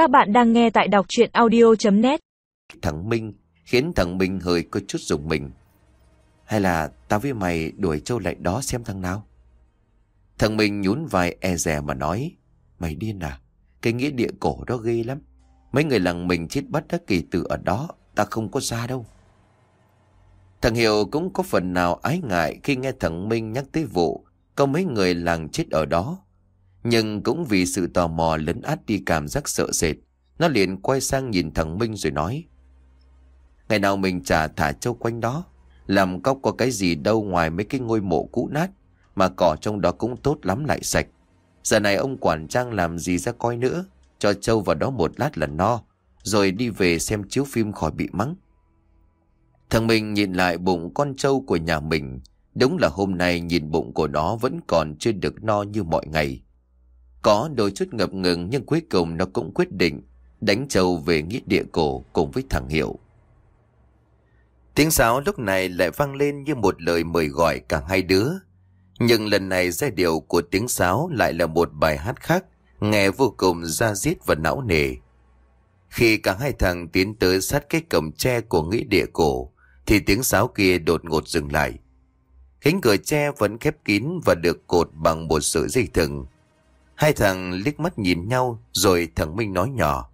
Các bạn đang nghe tại đọc chuyện audio.net Thằng Minh, khiến thằng Minh hơi có chút dùng mình. Hay là tao với mày đuổi Châu lại đó xem thằng nào? Thằng Minh nhún vai e rè mà nói. Mày điên à? Cái nghĩa địa cổ đó ghê lắm. Mấy người làng mình chết bắt đất kỳ tử ở đó. Ta không có ra đâu. Thằng Hiệu cũng có phần nào ái ngại khi nghe thằng Minh nhắc tới vụ có mấy người làng chết ở đó. Nhưng cũng vì sự tò mò lấn át đi cảm giác sợ sệt, nó liền quay sang nhìn thằng Minh rồi nói. Ngày nào mình trả thả châu quanh đó, làm cóc có cái gì đâu ngoài mấy cái ngôi mộ cũ nát, mà cỏ trong đó cũng tốt lắm lại sạch. Giờ này ông quản trang làm gì ra coi nữa, cho châu vào đó một lát là no, rồi đi về xem chiếu phim khỏi bị mắng. Thằng mình nhìn lại bụng con trâu của nhà mình, đúng là hôm nay nhìn bụng của nó vẫn còn chưa được no như mọi ngày. Có đôi chút ngập ngừng nhưng cuối cùng nó cũng quyết định đánh trâu về nghĩa địa cổ cùng với thằng Hiệu. Tiếng sáo lúc này lại vang lên như một lời mời gọi cả hai đứa. Nhưng lần này giai điệu của tiếng sáo lại là một bài hát khác, nghe vô cùng da diết và não nề. Khi cả hai thằng tiến tới sát cái cổng tre của nghĩa địa cổ, thì tiếng sáo kia đột ngột dừng lại. Cánh cửa tre vẫn khép kín và được cột bằng một sợi dây thừng. Hai thằng liếc mắt nhìn nhau rồi thằng Minh nói nhỏ.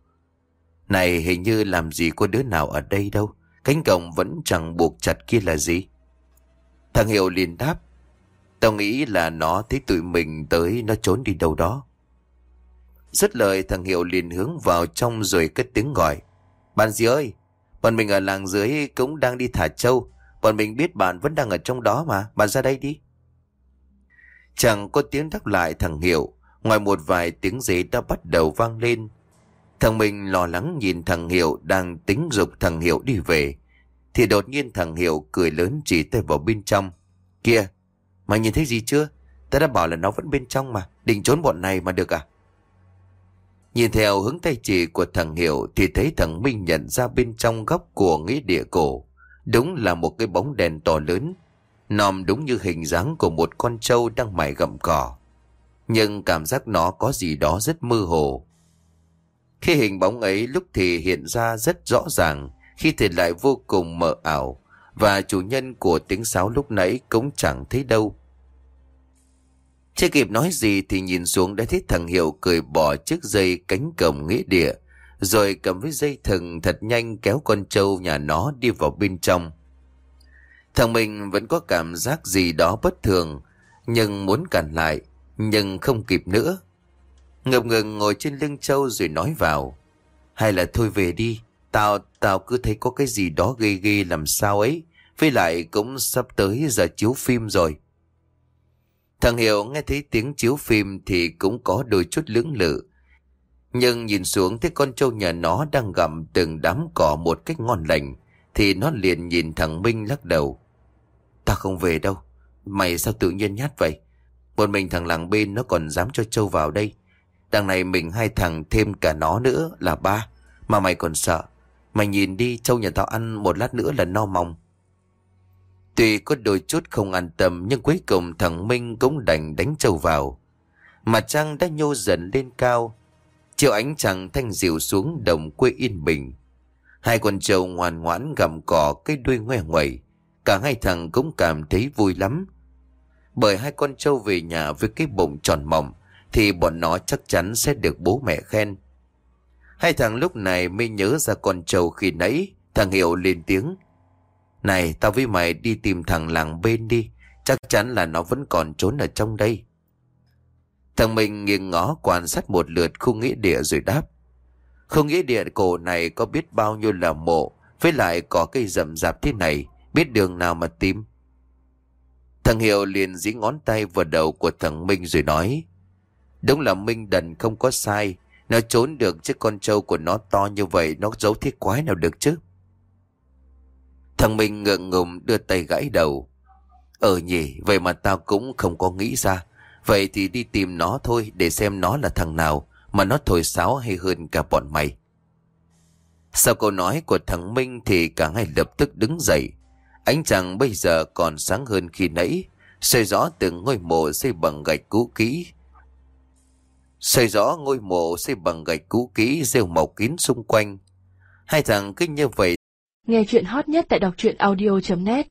Này hình như làm gì có đứa nào ở đây đâu. Cánh cổng vẫn chẳng buộc chặt kia là gì. Thằng Hiệu liền đáp. Tao nghĩ là nó thấy tụi mình tới nó trốn đi đâu đó. Dứt lời thằng Hiệu liền hướng vào trong rồi cất tiếng gọi. Bạn gì ơi, bọn mình ở làng dưới cũng đang đi thả trâu. Bọn mình biết bạn vẫn đang ở trong đó mà, bạn ra đây đi. Chẳng có tiếng đáp lại thằng Hiệu, ngoài một vài tiếng giấy đã bắt đầu vang lên. Thằng mình lo lắng nhìn thằng Hiệu đang tính dục thằng Hiệu đi về. Thì đột nhiên thằng Hiệu cười lớn chỉ tay vào bên trong. Kìa, mày nhìn thấy gì chưa? Ta đã bảo là nó vẫn bên trong mà, định trốn bọn này mà được à? Nhìn theo hướng tay chỉ của thằng Hiệu thì thấy thằng Minh nhận ra bên trong góc của nghĩa địa cổ. Đúng là một cái bóng đèn to lớn. Nòm đúng như hình dáng của một con trâu đang mải gặm cỏ. Nhưng cảm giác nó có gì đó rất mơ hồ. Khi hình bóng ấy lúc thì hiện ra rất rõ ràng, khi thì lại vô cùng mờ ảo. Và chủ nhân của tiếng sáo lúc nãy cũng chẳng thấy đâu. Chưa kịp nói gì thì nhìn xuống đã thấy thằng Hiệu cười bỏ chiếc dây cánh cổng nghĩa địa, rồi cầm với dây thừng thật nhanh kéo con trâu nhà nó đi vào bên trong. Thằng mình vẫn có cảm giác gì đó bất thường, nhưng muốn cản lại, nhưng không kịp nữa. Ngập ngừng ngồi trên lưng trâu rồi nói vào. Hay là thôi về đi, tao, tao cứ thấy có cái gì đó ghê ghê làm sao ấy, với lại cũng sắp tới giờ chiếu phim rồi. Thằng Hiệu nghe thấy tiếng chiếu phim thì cũng có đôi chút lưỡng lự. Nhưng nhìn xuống thấy con trâu nhà nó đang gặm từng đám cỏ một cách ngon lành, thì nó liền nhìn thằng Minh lắc đầu. Ta không về đâu, mày sao tự nhiên nhát vậy? Một mình thằng làng bên nó còn dám cho trâu vào đây. Đằng này mình hai thằng thêm cả nó nữa là ba, mà mày còn sợ. Mày nhìn đi, trâu nhà tao ăn một lát nữa là no mong. Tuy có đôi chút không an tâm nhưng cuối cùng thằng Minh cũng đành đánh trâu vào. Mặt trăng đã nhô dần lên cao. Chiều ánh trăng thanh dịu xuống đồng quê yên bình. Hai con trâu ngoan ngoãn gặm cỏ cái đuôi ngoe ngoẩy. Cả hai thằng cũng cảm thấy vui lắm. Bởi hai con trâu về nhà với cái bụng tròn mỏng, thì bọn nó chắc chắn sẽ được bố mẹ khen. Hai thằng lúc này mới nhớ ra con trâu khi nãy. Thằng Hiệu lên tiếng. Này, tao với mày đi tìm thằng làng bên đi, Chắc chắn là nó vẫn còn trốn ở trong đây Thằng mình nghiêng ngó quan sát một lượt khu nghĩa địa rồi đáp Không nghĩa địa cổ này có biết bao nhiêu là mộ, Với lại có cây rậm rạp thế này, Biết đường nào mà tìm Thằng Hiệu liền dí ngón tay vào đầu của thằng Minh rồi nói Đúng là Minh đần không có sai Nó trốn được chứ con trâu của nó to như vậy Nó giấu thiết quái nào được chứ Thằng Minh ngượng ngùng đưa tay gãi đầu. Ờ nhỉ, vậy mà tao cũng không có nghĩ ra. Vậy thì đi tìm nó thôi để xem nó là thằng nào mà nó thổi sáo hay hơn cả bọn mày. Sau câu nói của thằng Minh thì cả hai lập tức đứng dậy. Ánh trăng bây giờ còn sáng hơn khi nãy, soi rõ từng ngôi mộ xây bằng gạch cũ kỹ. Xây rõ ngôi mộ xây bằng gạch cũ kỹ rêu màu kín xung quanh. Hai thằng cứ như vậy. Nghe chuyện hot nhất tại đọc truyện audio.net